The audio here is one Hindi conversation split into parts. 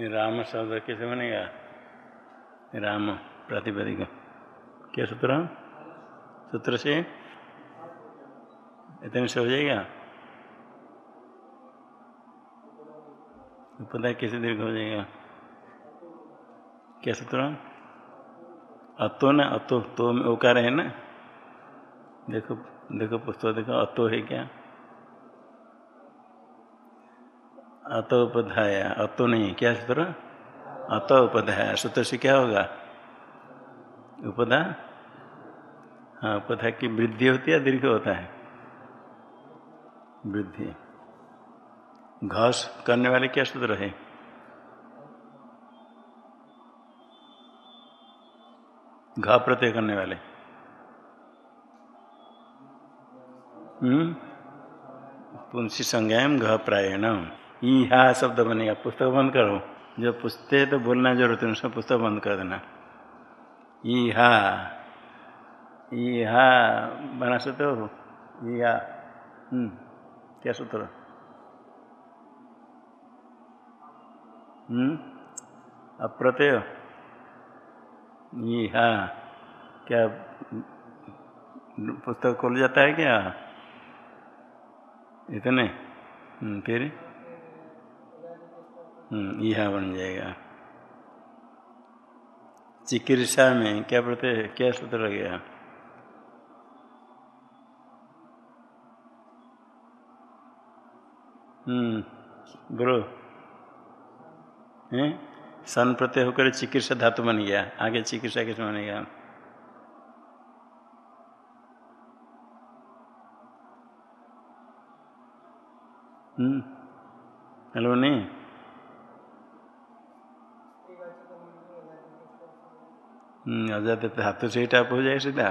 राम शब्द कैसे बनेगा? राम प्रातिपदिक क्या सूत्र? सूत्र से? इतने से हो जाएगा? है कैसे दीर्घ हो जाएगा? क्या सूत्र? अतो ना, अतो तो में ओकार है ना? देखो देखो पुस्तक देखो, अतो है क्या? अतो उपधाया अतो नहीं, क्या सूत्र अतो उपधाया सूत्र से क्या होगा? उपधा? हाँ उपधा की वृद्धि होती है दीर्घ होता है? वृद्धि। घास करने वाले क्या सूत्र है? घा प्रत्यय करने वाले। हम्म? पुंसी संज्ञाएम घ प्रायण ईहा शब्द बनेगा। पुस्तक बंद करो। जो पुछते तो बोलना ज़रूरत है, उसमें पुस्तक बंद कर देना। ईहा ईहा बना सकते हो? ईहा हम्म। क्या सूत्र? हम्म। अप्रत्यय। ये हाँ। क्या पुस्तक खोल जाता है क्या? इतने। फिर? यह बन जाएगा। चिकित्सा में क्या प्रत्यय क्या सूत्र लग गया? हम्म बोलो हैं? सन प्रत्यय होकर चिकित्सा धातु बन गया। आगे चिकित्सा कैसे बनेगा? हम्म हेलो, नहीं हम्म अजात हाथों से ही टाप हो जाए सीधा।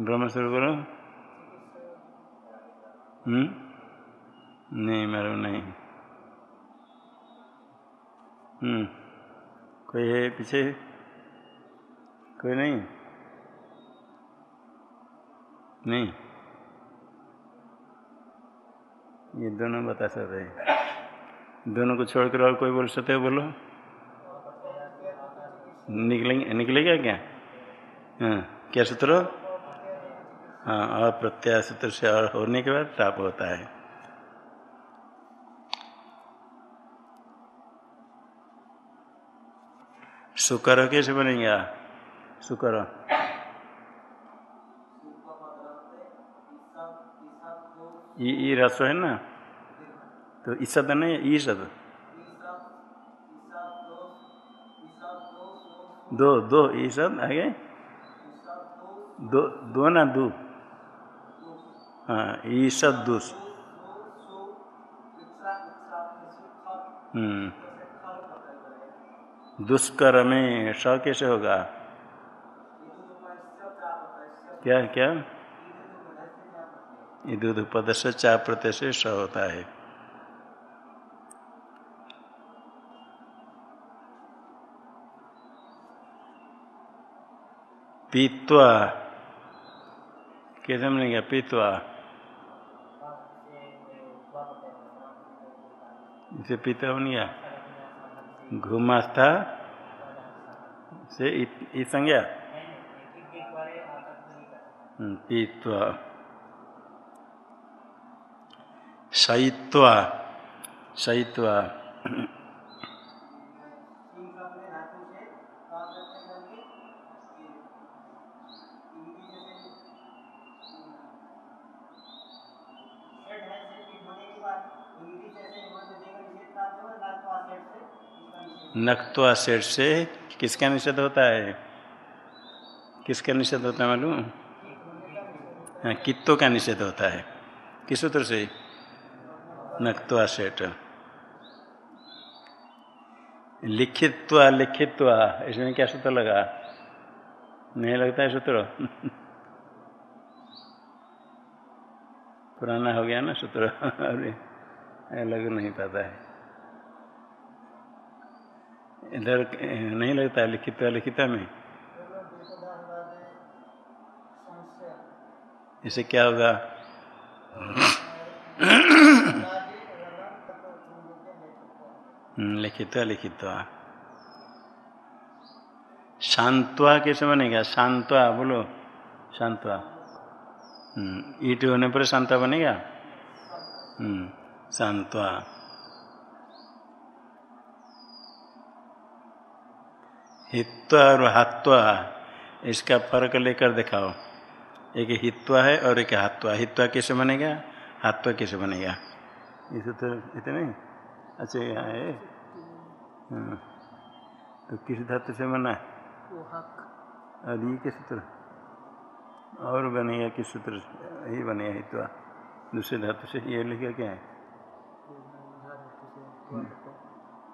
ब्रह्म करो हम्म नहीं, मालूम नहीं। हम्म कोई है पीछे? कोई नहीं? नहीं। ये दोनों बता सकते हैं। दोनों को छोड़कर और कोई बोल सकते हो, बोलो। निकलेंगे, निकलेगा क्या? हाँ क्या सूत्र? हाँ अप्रत्याय सूत्र से और होने के बाद टाप होता है। शुक्र कैसे बनेगा शुक्र। ई रस है ना? तो ईसद नहीं ई दो दो सब आगे? दो दो ना दो? हाँ ईसद दूस हम्म। दुष्कर में स कैसे होगा? क्या क्या? दूध पद से चा प्रत्यय से स होता है। पीत्वा कैसे बनेगा पीत्वा इसे पीता बन गया घुमास्था से ई संज्ञा पीत्वा शयित्वा शयित्वा नक्त्वा सेठ से किसका निषेध होता है? किसका निषेध होता है मालूम? हाँ कित्तों का निषेध होता है। किस सूत्र से? नक्तवा सेठ। लिखित्वा लिखित्वा इसमें क्या सूत्र लगा? नहीं लगता है सूत्र? पुराना हो गया ना सूत्र, अरे लग नहीं पाता है। इधर नहीं लगता है लिखित लिखिता में। इसे क्या होगा? हम्म, लिखित लिखित। शांतवा कैसे बनेगा? शांतवा बोलो। शांतवा। हम्म, ईट होने पर शांता बनेगा? हम्म, शांतवा। हित्वा और हात्वा इसका फ़र्क लेकर दिखाओ। एक हित्वा है और एक हात्वा। हित्वा कैसे बनेगा? हात्वा कैसे बनेगा? इसे तो इतने अच्छा यहाँ है। हाँ। तो किस धातु से बना? और ये किस सूत्र? और बनेगा किस सूत्र? यही बनेगा हित्वा। दूसरे धातु से ये लिखा क्या है?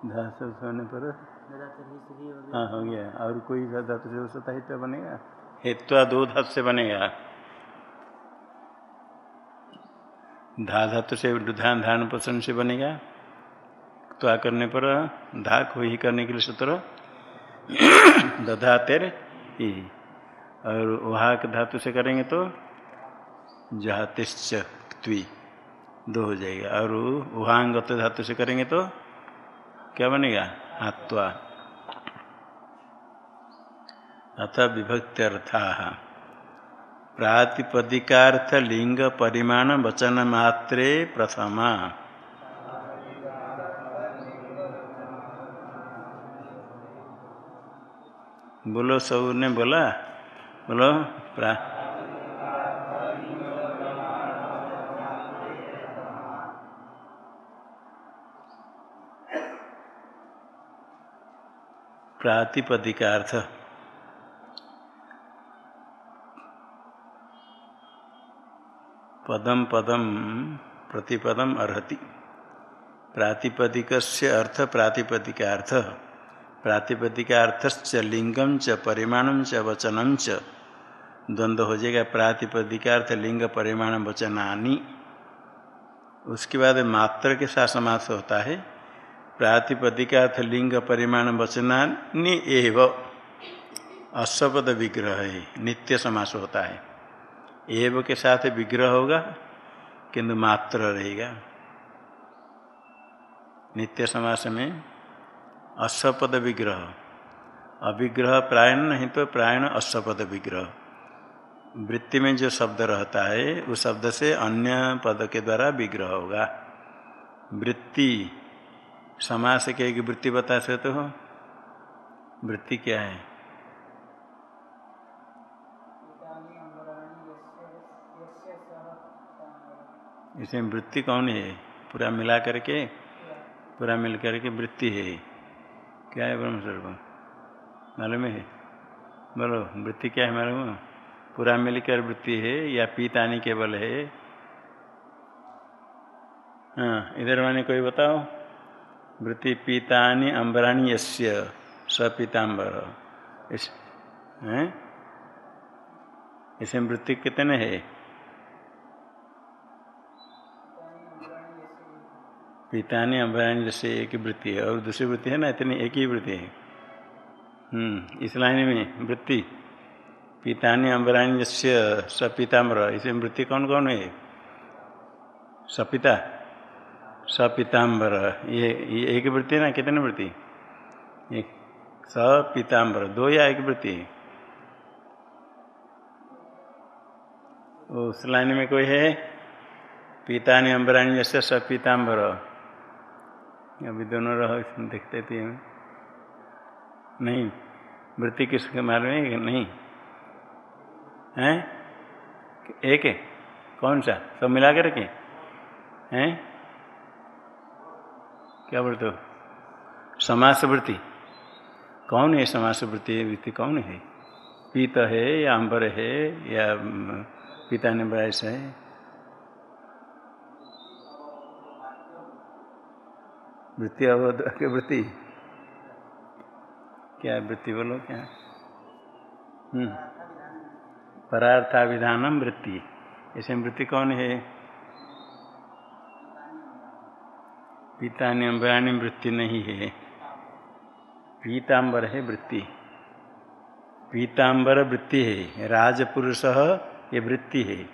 धातु होने पर हाँ हो गया। और कोई धातु से हो सकता हित्वा बनेगा? हित्वा दो धातु से बनेगा। धा धातु से ध्यान ध्यान पोषण से बनेगा। तो आ करने पर धा को ही करने के लिए सूत्र। दधा तेर ही और वहा धातु से करेंगे तो जहातिश्च त्वी। दो हो जाएगा। और वहांगत धातु से करेंगे तो क्या बनेगा? हात्वा अथ विभक्त्यर्था। प्रातिपदिकार्थ लिंग परिमाण वचन मात्रे प्रथमा। बोलो सबने बोला? बोलो, प्रा प्रातिपदिकार्थ। पदम पदम प्रतिपदम अर्ति प्रातिपदिक अर्थ प्रातिपदिक अर्थ लिंगम च परिमाणम च वचनम च। द्वंद्व हो जाएगा प्रातिपदिकार्थ लिंग परिमाण, वचनानी। उसके बाद मात्र के साथ समास होता है। प्रातिपदिकार्थ लिंग परिमाण वचनानी एव अश्वपद विग्रह है, नित्य समास होता है। एव के साथ विग्रह होगा, किंतु मात्र रहेगा। नित्य समास में अश्वपद विग्रह। अविग्रह प्रायण नहीं तो प्रायण अश्वपद विग्रह। वृत्ति में जो शब्द रहता है, उस शब्द से अन्य पद के द्वारा विग्रह होगा। वृत्ति समास के एक वृत्ति बता सकते हो? वृत्ति क्या है? इसमें वृत्ति कौन है? पूरा मिला करके, पूरा मिल करके वृत्ति है। क्या है ब्रह्म स्वरूप? मालूम है? बोलो, वृत्ति क्या है मालूम? पूरा मिलकर वृत्ति है, या पीतानी केवल है? हाँ इधर मैंने कोई बताओ। वृत्ति पीतानी अम्बराणी यश्य सपीताम्बर इस हैं? इसमें वृत्ति कितने है? पितानी अभयान जैसे एक ही वृत्ति है और दूसरी वृत्ति है ना इतनी एक ही वृत्ति है। हम्म, इस लाइन में वृत्ति पितानी अम्बरानी जैसे सपिताम्र इसमें वृत्ति कौन कौन है? सपिता सपिताम्बर ये, ये एक वृत्ति ना कितनी वृत्ति? एक। स सपिताम्बर दो या एक वृत्ति? उस लाइन में कोई है? पितानी अम्बरानी जैसे सपिताम्बर अभी दोनों रहो देखते थे नहीं। वृत्ति किसके मालूम है? नहीं। हैं? एक है? कौन सा? सब मिला कर के हैं? क्या बोलते हो? समास वृत्ति कौन है समास वृत्ति कौन है? पीत है या अंबर है या पिता ने बयास है वृत्ति अवध वृत्ति? क्या वृत्ति बोलो, क्या? हम्म। परार्थाविधानम वृत्ति। ऐसे वृत्ति कौन है? पीतानी अम्बराणी वृत्ति नहीं है। पीताम्बर है वृत्ति। पीताम्बर वृत्ति है। राजपुरुष ये वृत्ति है।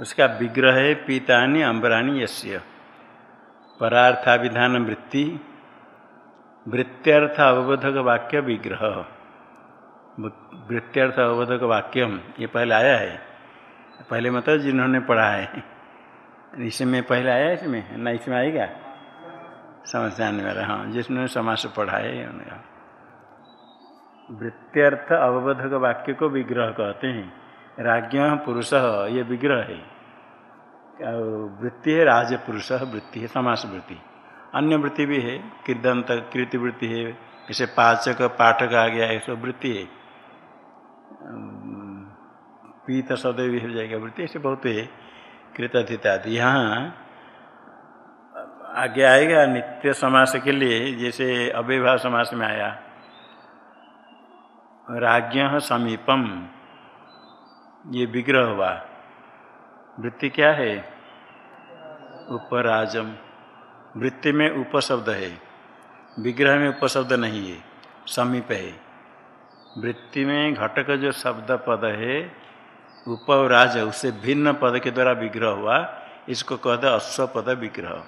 उसका विग्रह है पीतानी अम्बराणी यश्य परार्थाभिधान वृत्ति। वृत्त्यर्थ अवबोधक वाक्य विग्रह। वृत्त्यर्थ अवबोधक वाक्यम, ये पहले आया है। पहले मतलब जिन्होंने पढ़ा है। इसमें पहले आया इसमें? ना इसमें आएगा? समझ आने वाला हाँ जिसने समास पढ़ा है वृत्त्यर्थ अवबोधक वाक्य को विग्रह कहते हैं। राज्ञ पुरुष, ये विग्रह है। वृत्ति है राज पुरुष वृत्ति है समास वृत्ति अन्य वृत्ति भी है, कृदंत कृति वृत्ति है, जैसे पाचक, पाठक आ गया ऐसा वृत्ति है। पीत सदैव हो जाएगा वृत्ति, ऐसे बहुत है। कृतधित आदि। यहाँ आगे आएगा नित्य समास के लिए, जैसे अव्यभाव समास में आया। राज्ञ समीपम। ये विग्रह हुआ। वृत्ति क्या है? उपराजम। वृत्ति में उपशब्द है। विग्रह में उपशब्द नहीं है, समीप है। वृत्ति में घटक जो शब्द पद है, उपराज उससे भिन्न पद के द्वारा विग्रह हुआ। इसको कहते अश्व पद विग्रह।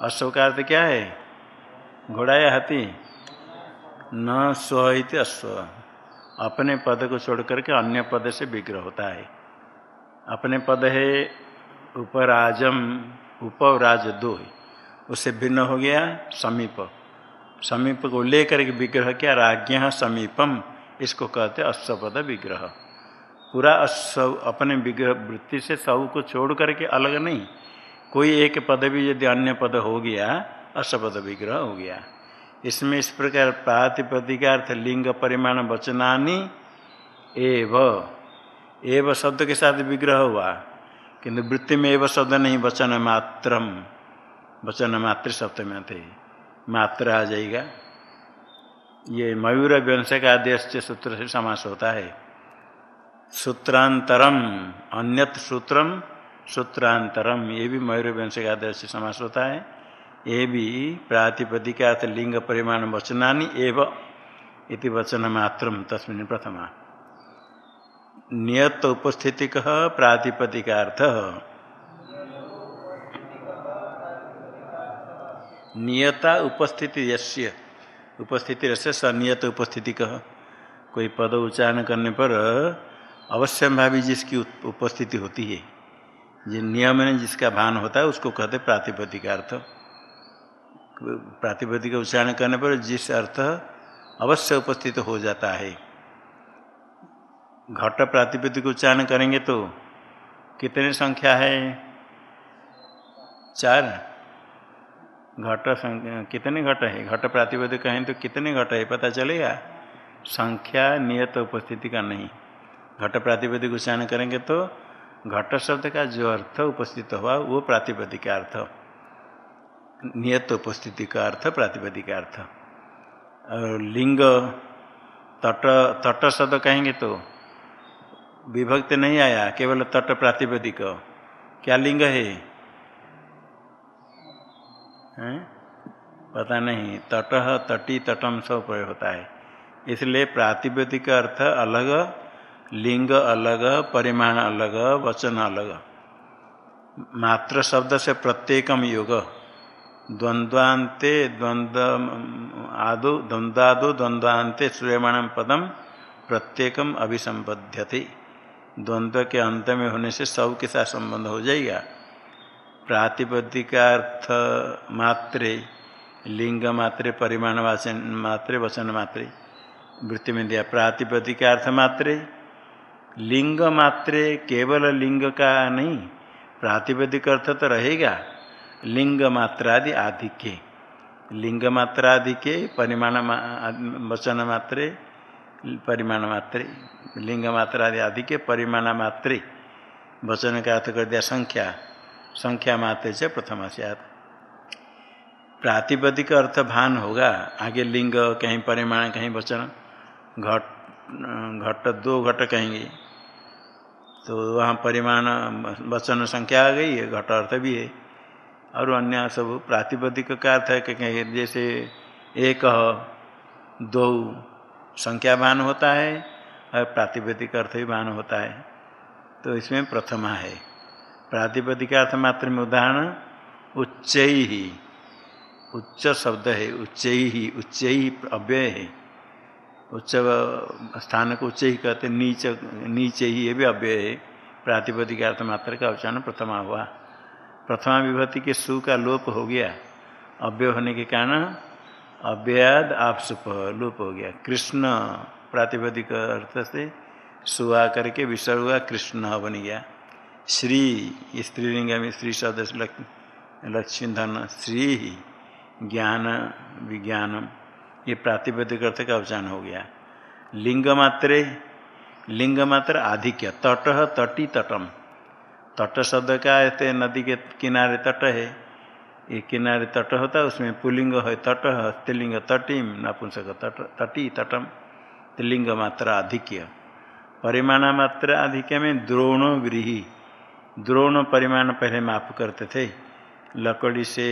अश्व का अर्थ क्या है? घोड़ा या हाथी न स्व अश्व। अपने पद को छोड़ करके अन्य पद से विग्रह होता है। अपने पद है उपराजम उपराज दो उससे भिन्न हो गया समीप। समीप को लेकर के विग्रह क्या? राज्ञ समीपम। इसको कहते अश्वपद विग्रह। पूरा अश्व अपने विग्रह वृत्ति से सबको छोड़ करके अलग नहीं कोई एक पद भी यदि अन्य पद हो गया अश्वपद विग्रह हो गया। इसमें इस प्रकार प्रातिपदिकार्थ लिंग परिमाण वचनानी एव। एव शब्द के साथ विग्रह हुआ किंतु वृत्ति में एव शब्द नहीं, वचन मात्रम। वचन मात्र शब्द में थे। मात्र आ जाएगा। ये मयूर व्यंश का आदेश सूत्र से समास होता है। सूत्रांतरम, अन्यत सूत्रम सूत्रांतरम, ये भी मयूर व्यंश का आदेश से समास होता है। ये भी प्रातिपदिका लिंग परिमाण वचनानी एव वचन मात्रम, तस्मिन प्रथमा। नियत उपस्थिति प्रातिपदिकार्थ। नियता उपस्थिति यश्य उपस्थिति रस्य सनियत उपस्थिति कह कोई पद उच्चारण करने पर अवश्य भावी जिसकी उपस्थिति होती है। जिन नियम में जिसका भान होता है, उसको कहते प्रातिपदिकार्थ प्रातिपदिक उच्चारण करने पर जिस अर्थ अवश्य उपस्थित हो जाता है। घट प्रातिपदिक उच्चारण करेंगे तो कितने संख्या है? चार। घट कितने घट है? घट प्रातिपदिक कहें तो कितने घट है पता चलेगा? संख्या नियत उपस्थिति का नहीं। घट प्रातिपदिक उच्चारण करेंगे तो घट शब्द का जो अर्थ उपस्थित हुआ, वो प्रातिपदिक अर्थ। नियत उपस्थिति का अर्थ, प्रातिपदिक अर्थ। और लिंग, तट तट शब्द कहेंगे तो विभक्त नहीं आया, केवल तट प्रातिपदिक। क्या लिंग है? हैं? पता नहीं। तट तटी तटम सब प्रयोग होता है। इसलिए प्रातिपदिक अर्थ अलग लिंग अलग, परिमाण अलग, वचन अलग। मात्र शब्द से प्रत्येकम योग। द्वंद्वान्ते द्वंद्व आदो द्वंद्वादो द्वंद्वान्ते श्रूयमाण पदम प्रत्येकम अभिसंबध्यते द्वंद्व के अंत में होने से सब के साथ संबंध हो जाएगा। प्रातिपदिकार्थ मात्रे, लिंग मात्रे, परिमाण वाचन मात्रे, वचन मात्रे। वृत्ति में दिया प्रातिपदिकार्थ मात्रे। लिंग मात्रे केवल लिंग का नहीं, प्रातिपदिक अर्थ तो रहेगा। लिंग मात्रादि आधिक्य। लिंग मात्रादि परिमाण वचन मात्रे, परिमाण मात्रे। लिंग मात्रा आदि आदि के परिमाण मात्रे। वचन का अर्थ कर दिया संख्या। संख्या मात्र से प्रथम से प्रातिपदिक अर्थ भान होगा। आगे लिंग, कहीं परिमाण, कहीं वचन। घट घट, दो घट कहेंगे। तो वहाँ परिमाण, वचन संख्या आ गई है घट अर्थ भी है। और अन्य सब प्रातिपदिक का अर्थ है कि जैसे एक, दो संख्यावान होता है और प्रातिपदिक अर्थ भी मान होता है। तो इसमें प्रथमा है। प्रातिपदिक अर्थ मात्र में उदाहरण, उच्च ही उच्च शब्द है, उच्च ही उच्च ही अव्यय है। उच्च स्थान को उच्च ही कहते नीच, नीचे ही, ये भी अव्यय है। प्रातिपदिक अर्थ मात्र का उच्चारण प्रथमा हुआ। प्रथमा विभूति के सु का लोप हो गया। अव्यय होने के कारण अव्ययाद आप सुप लोप हो गया। कृष्ण, प्रातिपदिक अर्थ से सुआ करके विसर्ग हुआ कृष्ण बन गया। श्री स्त्रीलिंग में श्री सदस्य लक्ष्मी धन, श्री ज्ञान, विज्ञानम। ये प्रातिपदिक अर्थ का उच्चारण हो गया। लिंग मात्रे लिंग मात्र आधिक्य, तट तटी तटम तट शब्द का ऐसे नदी के किनारे तट है। ये किनारे तट होता है, उसमें पुलिंग है, तट तिलिंग तटिम, नपुंसक तट, तटी तटम। तिलिंग मात्र आधिक्य। परिमाण मात्र आधिक्य में द्रोण व्रीही द्रोण परिमाण पहले माप करते थे। लकड़ी से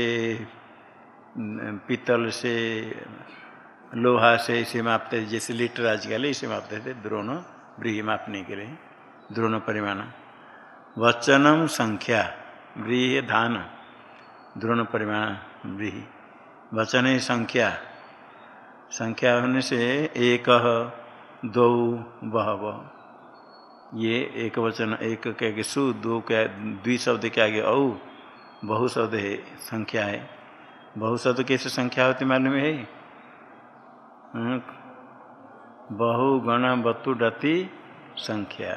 पीतल से लोहा से इसे मापते जैसे लीटर आजकल इसे मापते थे, द्रोण व्रीही मापने के लिए, द्रोण परिमाण। वचनम संख्या व्रीह धान, द्रोण परिमाण व्रीही वचन ही संख्या संख्या होने से एक दो बह ये एक वचन, एक के सु, दो क्या द्विशब्द के आगे औ, बहु शब्द है, संख्या है। बहु शब्द कैसे संख्या होती मालूम है? बहुगण बतु डति संख्या।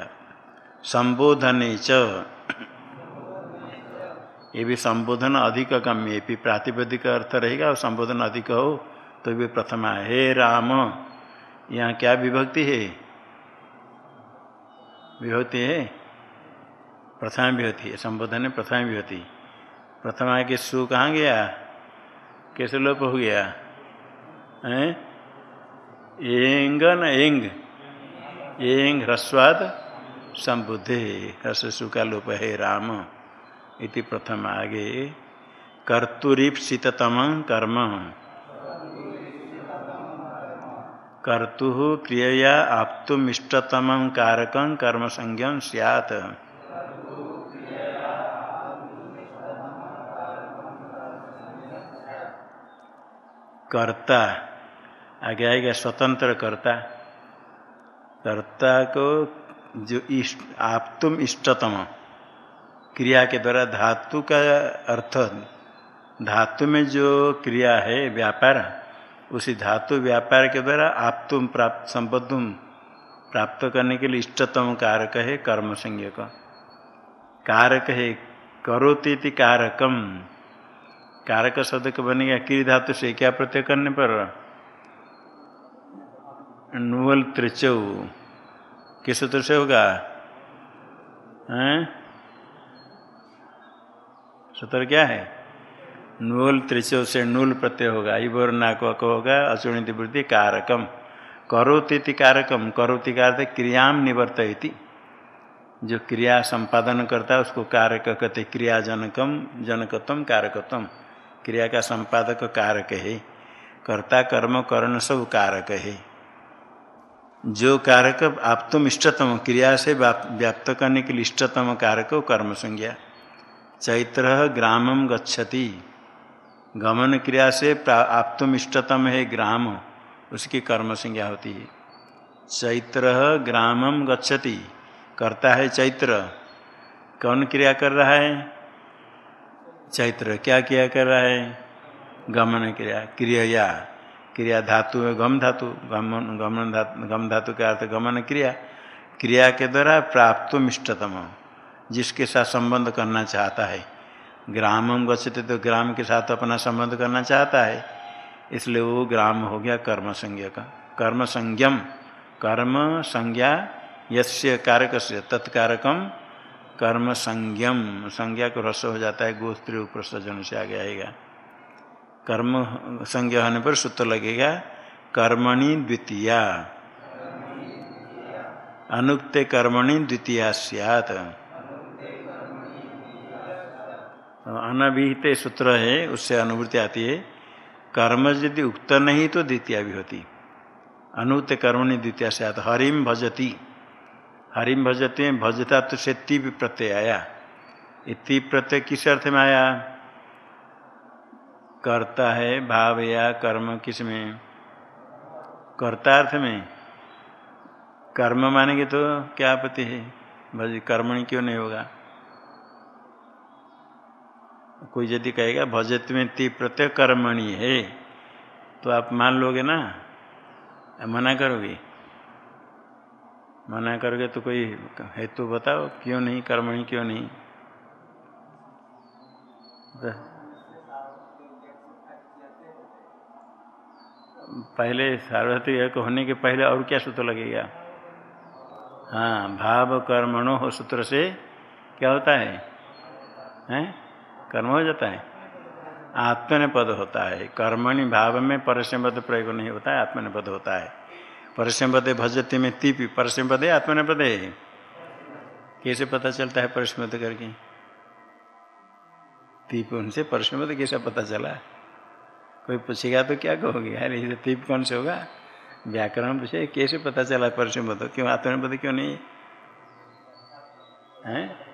संबोधन च। ये भी संबोधन अधिक गम्य भी प्रातिपदिक अर्थ रहेगा, और संबोधन अधिक हो तो भी प्रथमा हे राम, यहाँ क्या विभक्ति है? विभक्ति है? प्रथमा विभक्ति है, संबोधन है प्रथमा विभक्ति। प्रथमा के सु कहाँ गया? कैसे लोप हो गया? है? एंग न एंग। एंग ह्रस्वाद संबुद्धे। ह्रस्व का लोप है राम। इति प्रथम आगे। कर्तुरीप्सिततम कर्म। कर्तु क्रियया आप्तुमिष्टतम कारक कर्म संज्ञम सियात। कर्ता। आगे आएगा, स्वतंत्र कर्ता। कर्ता को जो इष्ट, आप तुम इष्टतम क्रिया के द्वारा धातु का अर्थ, धातु में जो क्रिया है, व्यापार, उसी धातु व्यापार के द्वारा आप तुम प्राप्त संबद्धुम प्राप्त करने के लिए इष्टतम कारक है कर्म का कारक है करोती कारकम। कारक शब्द का बनेगा क्री धातु से क्या प्रत्यय करने पर? नुअल त्रिचौ। किस सूत्र से होगा सूत्र क्या है? नूल त्रिचौ से नूल प्रत्यय होगा। इबोर नाक होगा अचुणित वृद्धि कारकम। करोती कारकम। करोति का क्रियाम निवर्त जो क्रिया संपादन करता है, उसको कारक कहते क्रिया जनकम जनकत्म कारकत्म क्रिया का संपादक कारक है। कर्ता, कर्म, करण सब कारक है। जो कारक आप तुम इष्टतम क्रिया से व्याप्त करने के लिए इष्टतम कारक कर्म संज्ञा। चैत्र ग्रामम गच्छति। गमन क्रिया से आप तुम इष्टतम है, ग्राम उसकी कर्म संज्ञा होती है। चैत्र ग्रामम गच्छति। करता है चैत्र। कौन क्रिया कर रहा है? चैत्र। क्या क्रिया कर रहा है? गमन क्रिया। क्रिया क्रिया धातु है, गम धातु। गमन गमन धातु गम धातु का अर्थ गमन क्रिया। क्रिया के द्वारा प्राप्त इष्टतम जिसके साथ संबंध करना चाहता है। ग्रामम गचते तो ग्राम के साथ अपना संबंध करना चाहता है। इसलिए वो ग्राम हो गया कर्म संज्ञा का। कर्म संज्ञम, कर्म संज्ञा यस्य कारक से तत्कारकम कर्म संज्ञम। संज्ञा को रस हो जाता है, गोस्त्री उपसर्जन से आगे आएगा। कर्म संज्ञा होने पर सूत्र लगेगा, कर्मणि द्वितीया। अनुक्त कर्मणि द्वितीया सियात। अनभिहित सूत्र है, उससे अनुभूति आती है। कर्म यदि उक्त नहीं तो द्वितीय भी होती। अनुक्त कर्मणि द्वितीय सियात हरिम भजती। हरिम भजते भजता तो से तीव्र प्रत्यय आया। ये प्रत्यय किस अर्थ में आया? करता है भाव या कर्म किसमें? कर्तार्थ में। कर्म मानेंगे तो क्या आपत्ति है? भाई कर्मणि क्यों नहीं होगा? कोई यदि कहेगा भजत में ती प्रत्यय कर्मणि है तो आप मान लोगे ना? मना करोगे? मना करोगे तो कोई हेतु बताओ, क्यों नहीं? कर्मणि क्यों नहीं? पहले सार्वत्रिक होने के पहले और क्या सूत्र लगेगा? हाँ भाव कर्मणो हो सूत्र से क्या होता है? हैं? कर्म हो जाता है। आत्मन पद होता है। कर्मणि भाव में परस्यपद प्रयोग नहीं होता है आत्मन पद होता है। परस्यपद भजते में तीपी परस्यपद आत्मन पद है। कैसे पता चलता है परस्मद करके? तीप उनसे परस्मद कैसे पता चला? कोई पूछेगा तो क्या कहोगे? अरे इसे तीप कौन से होगा? व्याकरण पूछे, कैसे पता चला परसों परस्मद क्यों आत्मनिपद क्यों नहीं? है?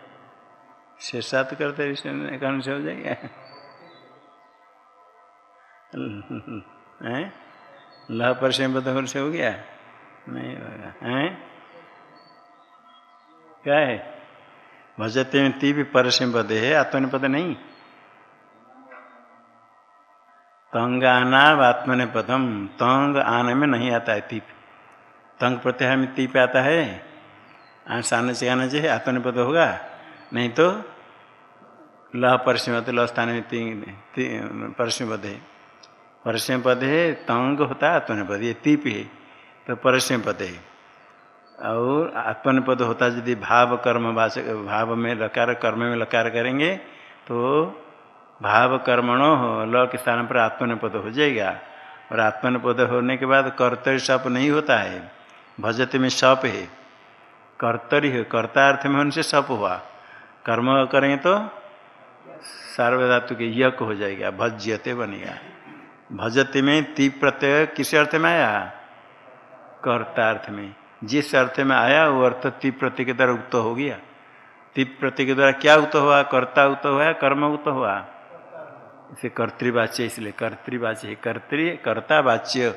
शेषात करते कौन से हो जाएगा? हैं? लह परस्मद कौन से हो गया? नहीं होगा। हैं? क्या है? भजते में ती भी परस्मद है आत्मनिपद नहीं। तंग आना आत्मने पदम तंग आने में नहीं आता है तीप। तंग प्रत्याह में तीप आता है आने से आना चाहिए आत्मने पद होगा। नहीं तो लह परिसीमत लह स्थान में तीन पद है परिसीम पद है, तंग होता है आत्मने पद ये तीप है तो परिसीम पद है और आत्मन पद होता यदि भाव कर्म वाचक भाव में लकार, कर्म में लकार करेंगे तो भाव कर्मणो हो ल के स्थान पर आत्मनिपद हो जाएगा। और आत्मनिपद होने के बाद कर्तरी सप नहीं होता है। भजत में सप है। कर्तरी है, कर्तार्थ में उनसे सप हुआ। कर्म करेंगे तो सार्वधातु के यक हो जाएगा, भज्यते बनेगा। भजते में ती प्रत्यय किस अर्थ में आया? कर्तार्थ में। जिस अर्थ में आया, वो अर्थ ती प्रत्यय के द्वारा उक्त हो गया। ती प्रत्यय के द्वारा क्या उक्त हुआ? कर्ता उक्त हुआ, कर्म उक्त हुआ। इसे कर्तृवाच्य, इसलिए कर्तृवाच्य, कर्तृ कर्ता वाच्य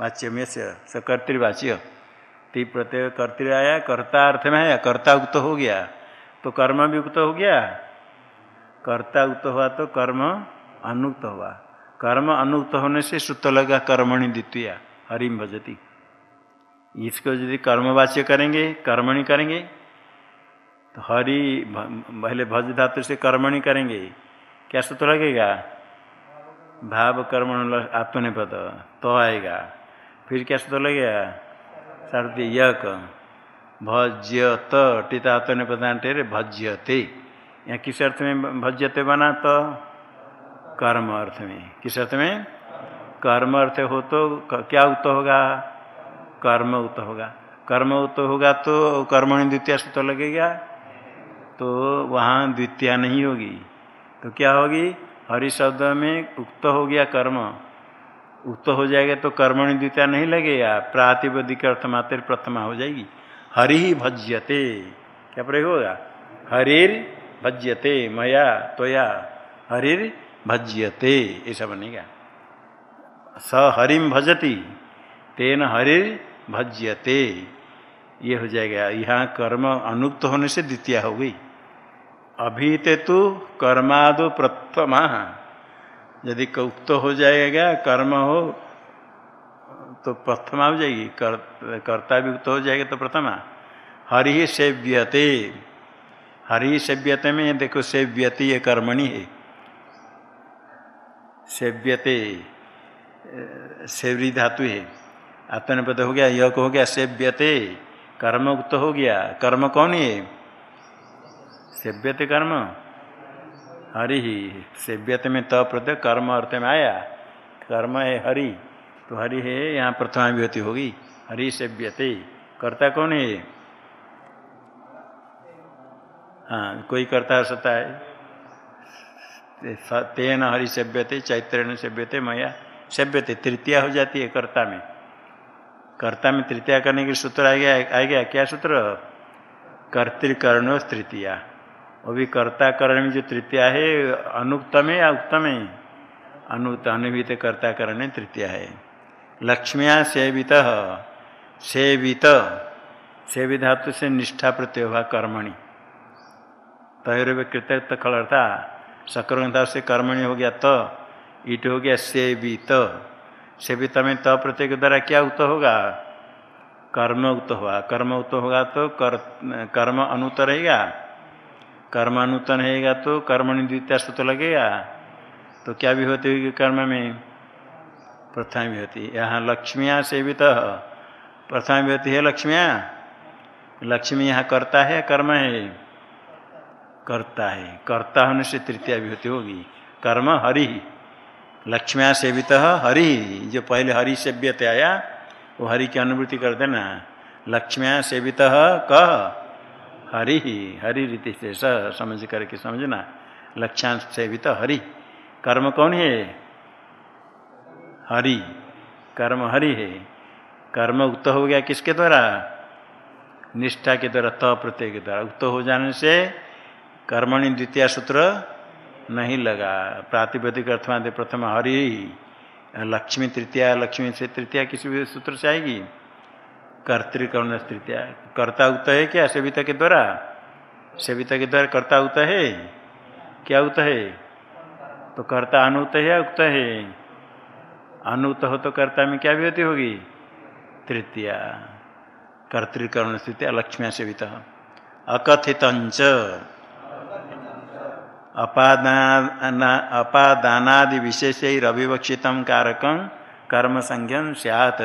वाच्य में से सकर्तृवाच्य ती प्रत्यय कर्तृ आया कर्ता अर्थ में आया कर्ता उक्त हो गया। तो कर्म भी उक्त हो गया? कर्ता उक्त हुआ तो कर्म अनुक्त हुआ। कर्म अनुक्त होने से सूत्र लगा कर्मणि द्वितीय हरिम भजती। इसको यदि कर्मवाच्य करेंगे, कर्मणि करेंगे तो हरि पहले भज धातु से कर्मणि करेंगे। क्या सूत्र लगेगा? भाव कर्म आत्मने पद तो आएगा। फिर क्या सूत्र लगेगा? सर्दी यक भज्यत, टीता आत्मने पदांटे भज्यते। यहाँ किस अर्थ में भज्यते बना तो? कर्म अर्थ में। किस अर्थ में? कर्म अर्थ हो तो क्या उत होगा? कर्म उत होगा। कर्म उत होगा तो कर्मणि द्वितीय सूत्र लगेगा? तो वहाँ द्वितीय नहीं होगी। तो क्या होगी? हरि शब्द में उक्त हो गया कर्म। उक्त हो जाएगा तो कर्मणि द्वितीय नहीं लगेगा। प्रातिपदिक अर्थ मात्र प्रथमा हो जाएगी। हरि ही भज्यते। क्या प्रयोग होगा? हरिर भज्यते, मया तोया हरिर भज्यते। ऐसा बनेगा। स हरिम भजती, तेन हरिर भज्यते। ये हो जाएगा। यहाँ कर्म अनुक्त होने से द्वितीय हो गई। अभीते तो कर्मादो प्रथमा। यदि उक्त हो जाएगा कर्म हो तो प्रथमा हो जाएगी। कर, कर्ता भी उक्त हो जाएगा तो प्रथमा। हरि सेव्यते। हरि सेव्यते में देखो सेव्यति ये कर्मणि है। सेव्यते सेवरी धातु है। आत्मनिपद हो गया यक हो गया सेव्यते। कर्म उक्त हो गया। कर्म कौन है? सेव्यते कर्म? हरि ही। सेव्यते में त कर्म अर्थ में आया। कर्म है हरि। तो हरि है, यहाँ प्रथमा विभूति होगी। हरि सेव्यते। कर्ता कौन है हाँ कोई कर्ता हो सकता है। तेन हरि सेव्यते चैत्र सेव्यते, मैया सेव्यते। तृतीया हो जाती है कर्ता में। कर्ता में तृतीया करने के सूत्र आ गया आ गया। क्या सूत्र? कर्तिकर्ण तृतीया। भी कर्ता करण में जो तृतीया है अनुक्तम है या उत्तम है? अनुत अनुभित कर्ता करने तृतीय है। लक्ष्मिया सेवित सेवित सेवी धातु से निष्ठा प्रत्यय हुआ कर्मणि। तैरव कृतक खलता सकरता से कर्मणि हो गया त ईट हो गया सेवित। सेवित में त प्रत्यय के द्वारा क्या उत होगा? कर्म उत हुआ कर्म उत होगा तो कर, कर्म अनुत रहेगा। कर्म अनुतन रहेगा तो? कर्मणि द्वितीय सूत्र लगेगा तो क्या भी होती होगी कर्म में? प्रथम होती यहाँ लक्ष्मिया सेवित प्रथम होती है लक्ष्मिया? लक्ष्मी यहाँ करता है, कर्म है? करता है। कर्ता होने से तृतीय विभूति होगी। कर्म हरि। लक्ष्मिया सेवित हरि। जो पहले हरि सेव्यते आया, वो हरि की अनुभूति कर देना। लक्ष्मिया सेवित कह हरि ही, हरि रीति से स समझ करके समझना। लक्ष्यां सेवित हरि। कर्म कौन है? हरि। कर्म हरि है। कर्म उक्त हो गया किसके द्वारा? निष्ठा के द्वारा, त प्रत्यय के द्वारा। उक्त हो जाने से कर्मणि द्वितीय सूत्र नहीं लगा। प्रातिपदिक अर्थमादे प्रथम हरि लक्ष्मी तृतीया, लक्ष्मी से तृतीया किसी भी सूत्र से आएगी? कर्तिकर्ण तृतीया कर्ता उत है क्या? सेविता के द्वारा? सेविता के द्वारा कर्ता उत है? क्या उत है? तो कर्ता अनुत है उक्त है? अनुत हो तो कर्ता में क्या भी होगी? तृतीया। कर्तिकरण स्थिति लक्ष्म्या सेवित। अकथित अपादानादि विशेषरविवक्षित कारक कर्म संज्ञन सैत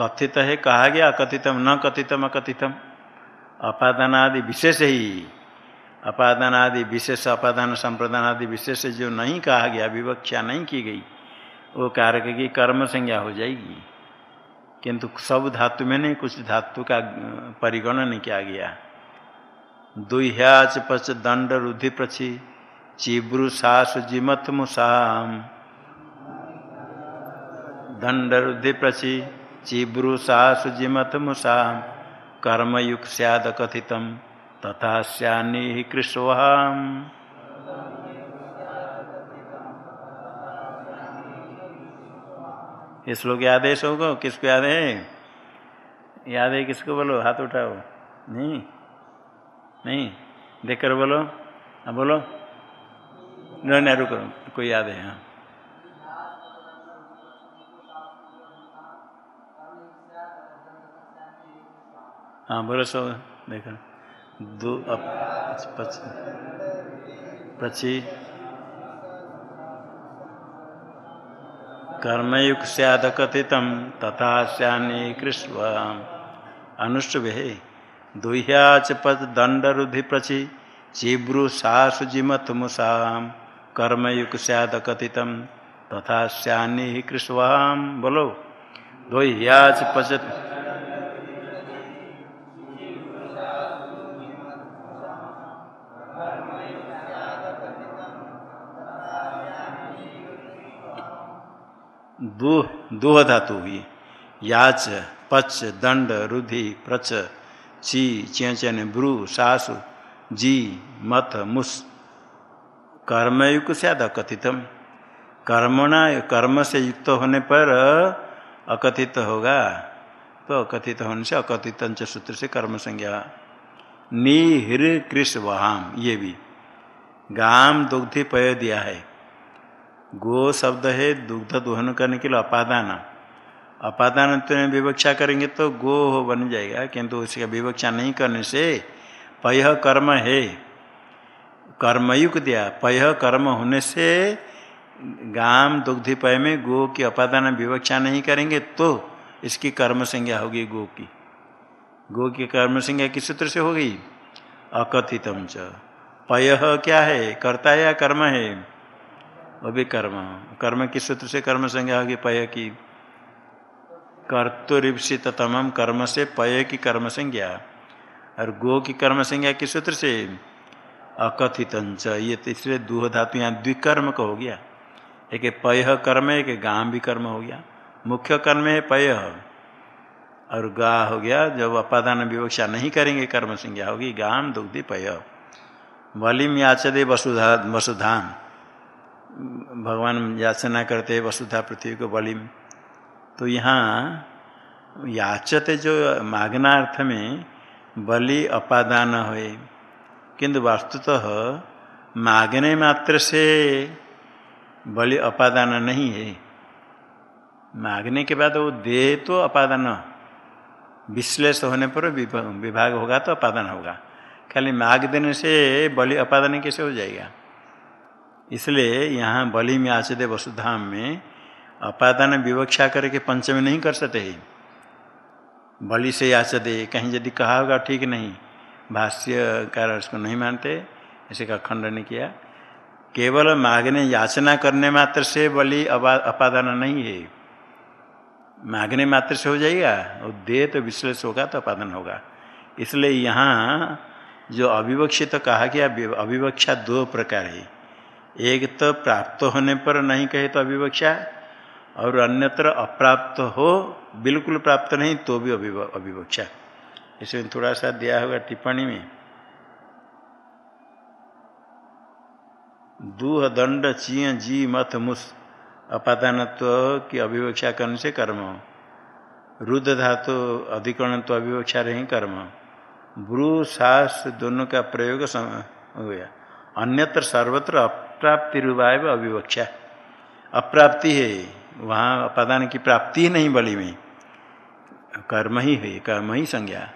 कथित है, कहा गया अकथितम न कथितम अकथितम। अपादानादि विशेष ही अपादान आदि विशेष, अपादान संप्रदान आदि विशेष जो नहीं कहा गया, विवक्षा नहीं की गई, वो कारक की कर्म संज्ञा हो जाएगी। किंतु सब धातु में नहीं, कुछ धातु का परिगणन किया गया। दुह्याच पच दंड रुधि प्रछि चिब्रु सास जिमथ मुसाम दंड रुधि प्रछि चिब्रु सास जिमथ मुसाम कर्मयुक्त सद कथित तथा श्यानी कृष्वाम ये श्लोक है सबको? किसको याद है? याद है किसको बोलो? हाथ उठाओ। नहीं? नहीं? देख कर बोलो। हाँ बोलो। नहीं रुको, कोई याद है हाँ। हाँ बोलो सो देखो। दो પછી कर्मयुक्त सद कथित तथा सैनी कृष्व। अनुष्टुभे दुह्याच पद दंड रुधि प्रचि चिब्रु सासुजिमत मुसा कर्मयुक्त सद कथित तथा सैनी कृष्वाम बोलो। दुह्याच पचत दूह दूह धातु हुई याच, पच, दंड, रुधि, प्रच, ची चेचन ब्रू सासु, जी मत मुस। कर्मयुक्त से अकथितम कर्मणा, कर्म से युक्त होने पर अकथित होगा। तो अकथित होने से अकथित सूत्र से कर्म संज्ञा। निहिर कृष वहाम ये भी। गाम दुग्धि पय दिया है। गो शब्द है दुग्ध दोहन करने के लिए अपादान। अपादान तो विवक्षा करेंगे तो गो हो बन जाएगा, किंतु उसका विवक्षा नहीं करने से पय कर्म है। कर्मयुक्त दिया, पय कर्म होने से गाम दुग्धि पय में गो की अपादान विवक्षा नहीं करेंगे तो इसकी कर्म संज्ञा होगी गो की। गो की कर्म संज्ञा किस सूत्र से होगी? अकथितम च। पय क्या है? कर्ता या कर्म है? वो भी कर्म कर्म किस सूत्र से कर्म संज्ञा होगी? पय की। कर्तुरीप्सित तमाम कर्म से पय की कर्म संज्ञा। और गो की कर्म संज्ञा किस सूत्र से? अकथित ये तीसरे दूह धातु यहाँ द्विकर्म का हो गया। एक पय कर्म, एक गाम भी कर्म हो गया। मुख्य कर्म है पय। और गा हो गया, जब अपादान विवक्षा नहीं करेंगे, कर्म संज्ञा होगी। गाम, दुग्धि, पय। बलिम याचदे वसुधा वसुधाम भगवान याचना करते वसुधा पृथ्वी को बलिम तो यहाँ याचते जो मागना अर्थ में बलि अपादान हुए, किंतु वस्तुतः मागने मात्र से बलि अपादान नहीं है। मागने के बाद वो दे तो अपादान, विश्लेष होने पर विभाग होगा तो अपादान होगा। खाली माग देने से बलि अपादान कैसे हो जाएगा? इसलिए यहाँ बलि में आचदे वसुधाम में अपादान विवक्षा करके पंचमी नहीं कर सकते हैं। बलि से याचदे कहीं यदि कहा होगा ठीक नहीं। भाष्यकार उसको नहीं मानते ऐसे का खंडन किया। केवल मागने याचना करने मात्र से बलि अपादान नहीं है। मांगने मात्र से हो जाएगा, और दे तो विश्लेष होगा तो अपादन होगा। इसलिए यहाँ जो अविवक्षित तो कहा गया अविवक्षा दो प्रकार है। एक तो प्राप्त होने पर नहीं कहे तो अविवक्षा और अन्यत्र अप्राप्त हो, बिल्कुल प्राप्त नहीं तो भी अविवक्षा इसमें थोड़ा सा दिया होगा टिप्पणी में। दूह दंड चिय जी मथ मुस, अपादानत्व की अभिवक्षा करने से कर्म रुद्र धातु अधिकरण तो अभिवक्षा रही कर्म ब्रू सास दोनों का प्रयोग हो गया। अन्यत्र सर्वत्र अप्राप्ति रूपाय अविवक्षा। अप्राप्ति है, वहाँ अपादान की प्राप्ति ही नहीं बलि में कर्म ही है, कर्म ही संज्ञा।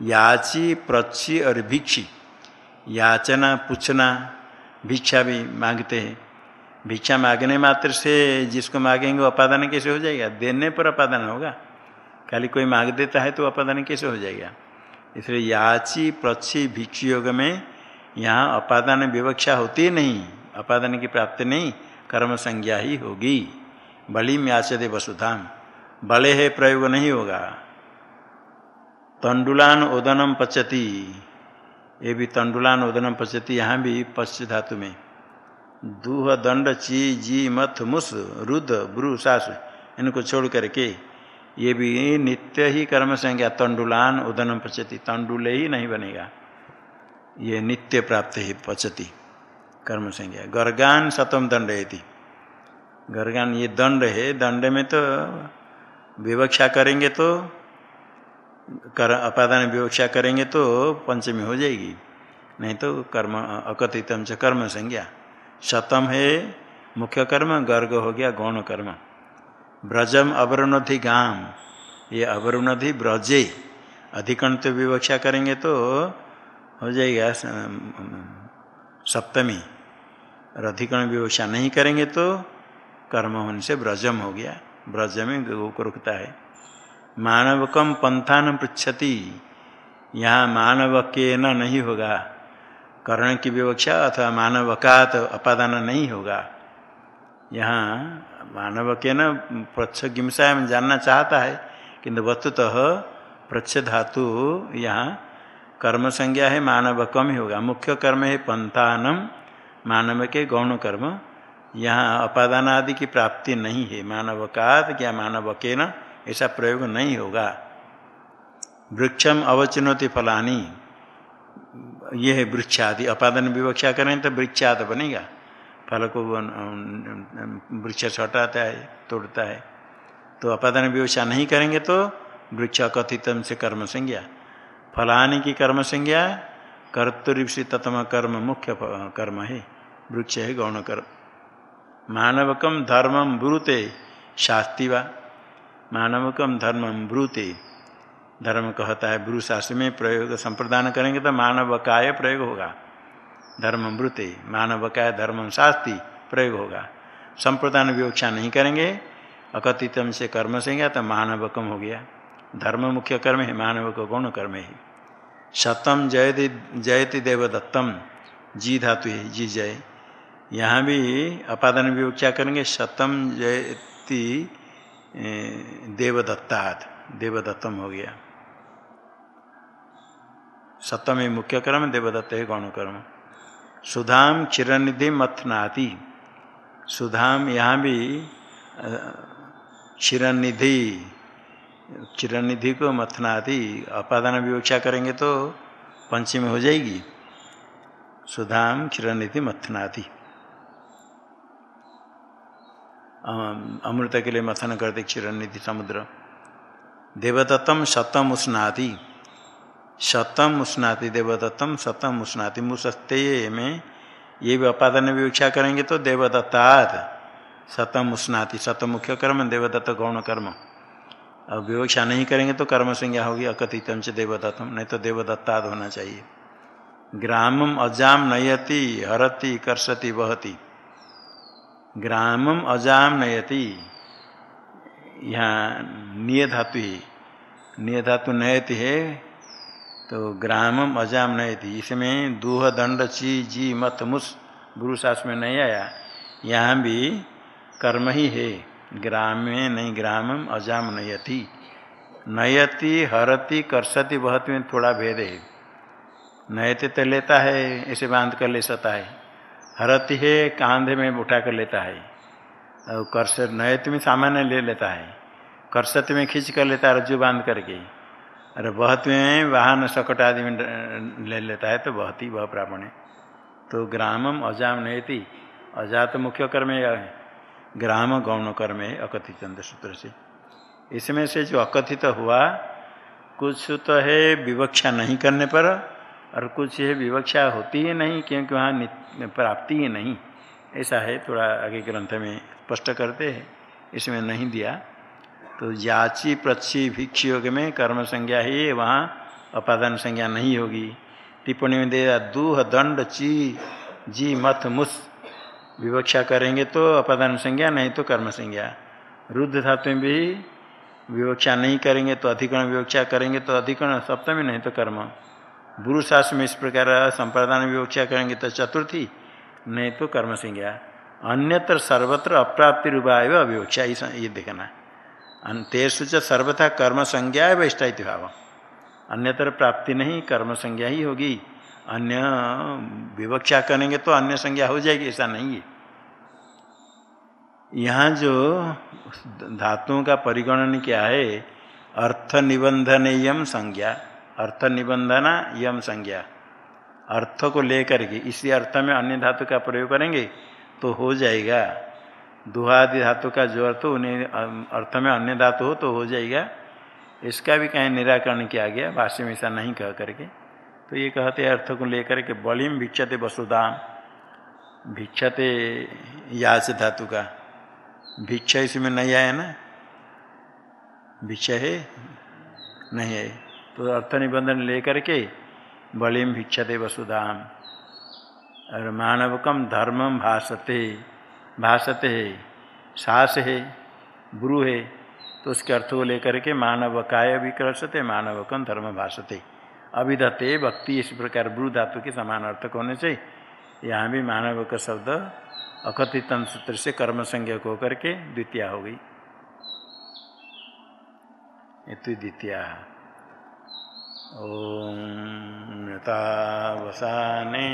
याची, प्रची और भिक्षी। याचना, पूछना, भिक्षा भी मांगते हैं। भिक्षा मांगने मात्र से जिसको मांगेंगे वो अपादान कैसे हो जाएगा? देने पर अपादान होगा। खाली कोई मांग देता है तो अपादान कैसे हो जाएगा? इसलिए याची प्रच्छी भिक्षु योग में यहाँ अपादान विवक्षा होती नहीं। अपादान की प्राप्ति नहीं, कर्म संज्ञा ही होगी। बलि में आचदे वसुधाम। बले है प्रयोग नहीं होगा। तंडुलान ओदनम पचती। ये भी तंडुलान ओदनम पचती, यहाँ भी पश्च धातु में। दूह, दंड, ची, जी, मथ, मुस, रुद, ब्रु, सास, इनको छोड़ करके ये भी नित्य ही कर्म संज्ञा, तंडुलान उदनम पचती। तंडुले ही नहीं बनेगा। ये नित्य प्राप्त ही पचती। कर्म संज्ञा। गर्गान सतम दंड थी गर्गान, ये दंड है, दंड में तो विवक्षा करेंगे तो कर, अपादान विवक्षा करेंगे तो पंचमी हो जाएगी। नहीं तो कर्म, अकथितम से कर्म संज्ञा। शतम है मुख्य कर्म, गर्ग हो गया गौण कर्म। ब्रजम अवरुणधि गाम, ये अवरुणधि ब्रजे। अधिकंत विवक्षा करेंगे तो हो जाएगा सप्तमी। और अधिकरण विवक्षा नहीं करेंगे तो कर्म होने से ब्रजम हो गया। ब्रज में गो को रुकता है। मानवकम पंथान पृछति यहाँ मानव के न नहीं होगा। कर्ण की विवक्षा अथवा मानव का तो अपादान नहीं होगा। यहाँ मानव के न प्रच्छ गिमसा में जानना चाहता है। किंतु वस्तुतः प्रच्छ धातु यहाँ कर्म संज्ञा है, मानव कम ही होगा। मुख्य कर्म है पंथानम, मानव के गौण कर्म। यहाँ अपादान आदि की प्राप्ति नहीं है। मानव का क्या मानव के न ऐसा प्रयोग नहीं होगा। वृक्षम अवचुनौती फलानी। ये है वृक्षादि। अपादन विवक्षा करें तो वृक्षाद बनेगा। फल को वृक्ष छटाता है, तोड़ता है। तो अपादन विवक्षा नहीं करेंगे तो वृक्ष कथितम से कर्म संज्ञा। फलाने की कर्म संज्ञा कर्तुरीप्सी तत्म कर्म मुख्य कर्म है, वृक्ष है, गौण कर्म। मानवकम धर्मम ब्रूते शास्ति व मानवकम धर्मम ब्रूते। धर्म कहता है ब्रू शास्त्र में प्रयोग संप्रदान करेंगे तो मानव काय प्रयोग होगा। धर्म ब्रूते मानव काय धर्म शास्त्री प्रयोग होगा। संप्रदान विवक्षा नहीं करेंगे, अकथितम से कर्म संज्ञा तो मानवकम हो गया। धर्म मुख्य कर्म है, मानव को गौण कर्म है। शतम जयति जयति देवदत्तम, जी धातु है, जी जय। यहाँ भी अपादन विवक्षा करेंगे? शतम जयति देवदत्तात्, देवदत्तम हो गया। सप्तमी मुख्य कर्म, देवदत्त है गौण कर्म। सुधाम क्षीरनिधि मथनाति। सुधाम यहाँ भी क्षीरनिधि चिरनिधि को मथनादि अपादान विवक्षा करेंगे तो पंचमी हो जाएगी। सुधाम क्षीरनिधि मथनादि। अमृत के लिए मथन करते क्षीरनिधि समुद्र। देवदत्तम शतम उष्णाति शतम उष्णाति देवदत्तम शतम उष्णाति मुसस्ते में ये भी अपादन विवक्षा करेंगे तो देवदत्तात्। शतम उष्णाति शतम मुख्य कर्म, देवदत्त गौण कर्म। और विवक्षा नहीं करेंगे तो कर्म संज्ञा होगी अकथितम से देवदत्तम, नहीं तो देवदत्ताद होना चाहिए। ग्रामम अजाम नयति, हरति, कर्षति, वहति। ग्रामम अजाम नयति, यहाँ निय धातु ही निय धातु नयति है तो ग्रामम अजाम नयति, इसमें दूह, दंड, ची, जी, मत, मुस गुरुशास में नहीं आया, यहाँ भी कर्म ही है। ग्राम नहीं ग्रामम अजाम नयति। नयति, हरति, कर्षति बहुत में थोड़ा भेद है। नयति तो लेता है ऐसे बाँध कर ले सकता है। हरती है, कांधे में उठा कर लेता है। और कर्ष, नयत में सामान्य ले लेता है। कर्षत में खींच कर लेता है, रज्जु बाँध करके। अरे बहुत में वाहन, सकट आदि में ले लेता है तो बहुत ही वह प्रावण है। तो ग्रामम अजाम नयति। अजात मुख्य कर्म है। ग्राम गौण कर्म है अकथित चंद्र सूत्र से इसमें से जो अकथित हुआ, कुछ तो है विवक्षा नहीं करने पर, और कुछ है विवक्षा होती ही नहीं, क्योंकि वहाँ प्राप्ति ही नहीं। ऐसा है, थोड़ा आगे ग्रंथ में स्पष्ट करते हैं। इसमें नहीं दिया। तो जाची प्रच्छी भिक्षयोग में कर्म संज्ञा ही, वहाँ अपादान संज्ञा नहीं होगी। टिप्पणी में दे दूह दंड ची, जी मथ मुस। विवक्षा करेंगे तो अपादान संज्ञा, नहीं तो कर्म संज्ञा। रुद्ध धातु में भी विवक्षा नहीं करेंगे तो अधिकरण विवक्षा करेंगे तो अधिकरण, सप्तमी नहीं तो कर्म। गुरुशास में इस प्रकार संप्रदान विवक्षा करेंगे तो चतुर्थी, नहीं तो कर्म संज्ञा। अन्यत्र सर्वत्र अप्राप्ति रूपा एवं अविवक्षा ये देखना। तेरसु च सर्वथा कर्म संज्ञा है वैष्टा भाव। अन्यत्र प्राप्ति नहीं, कर्म संज्ञा ही होगी। अन्य विवक्षा करेंगे तो अन्य संज्ञा हो जाएगी, ऐसा नहीं है। यहाँ जो धातुओं का परिगणन क्या है अर्थ निबंधनीय संज्ञा अर्थ निबंधना यम संज्ञा। अर्थ को लेकर के इसी अर्थ में अन्य धातु का प्रयोग करेंगे तो हो जाएगा। दुहादि धातु का जो अर्थ, उन्हें अर्थ में अन्य धातु हो तो हो जाएगा। इसका भी कहीं निराकरण किया गया, भाष्य में ऐसा नहीं कह करके। तो ये कहते अर्थ को लेकर के बलिम भिक्षते वसुदाम भिक्षते याच धातु का। भिक्षा इसमें नहीं आया ना? भिक्षा है? नहीं है। तो अर्थ निबंधन लेकर के बलिम भिक्षते वसुधाम। और मानवकम धर्मम भाषते भाषते है। सास है। गुरु है। तो उसके अर्थ को लेकर के मानव काय भी मानवकाय विक्रसते मानवकम धर्म भाषते अभिधते भक्ति इस प्रकार ब्रू धातु के समान अर्थक होने से यहाँ भी मानव का शब्द अकथित सूत्र से कर्म संज्ञा को करके द्वितीय हो गई। द्वितीय ओम मृतावसाने